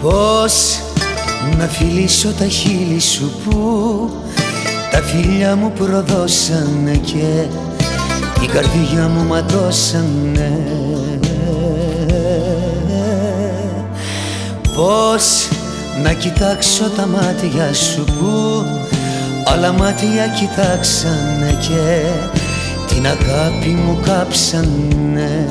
Πώς να φιλήσω τα χείλη σου που τα φιλιά μου προδώσανε και η καρδιά μου ματώσανε. Πώς να κοιτάξω τα μάτια σου που άλλα μάτια κοιτάξανε και την αγάπη μου κάψανε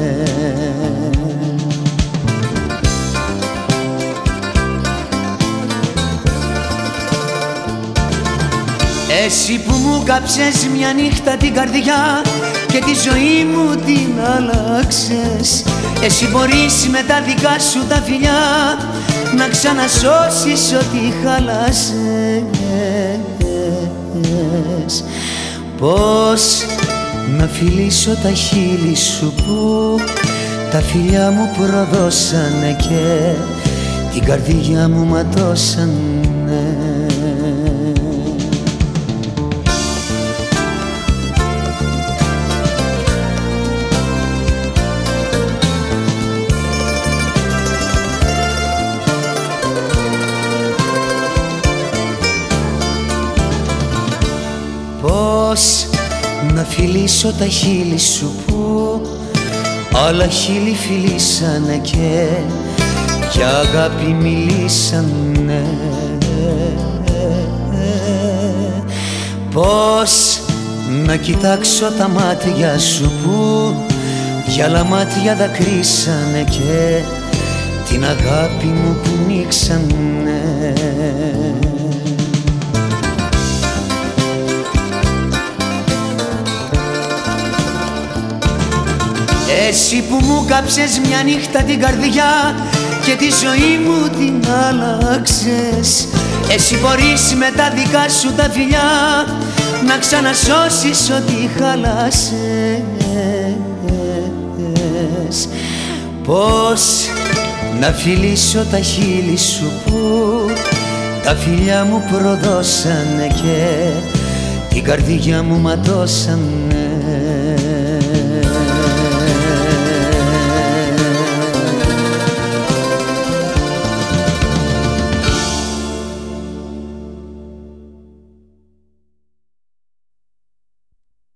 Εσύ που μου κάψες μια νύχτα την καρδιά και τη ζωή μου την άλλαξες. Εσύ μπορείς με τα δικά σου τα φιλιά να ξανασώσεις ό,τι χαλάσες Πώς να φιλήσω τα χείλη σου που τα φιλιά μου προδώσανε και την καρδιά μου ματώσανε Πώς να φιλήσω τα χείλη σου που άλλα χείλη φιλήσανε και για αγάπη μιλήσανε. Πώς να κοιτάξω τα μάτια σου που για άλλα μάτια δακρύσανε και την αγάπη μου που νίξανε Εσύ που μου κάψες μια νύχτα την καρδιά και τη ζωή μου την άλλαξες. Εσύ μπορείς με τα δικά σου τα φιλιά να ξανασώσεις ό,τι χαλάσες. Πώς να φιλήσω τα χείλη σου που τα φιλιά μου προδώσανε και την καρδιά μου ματώσανε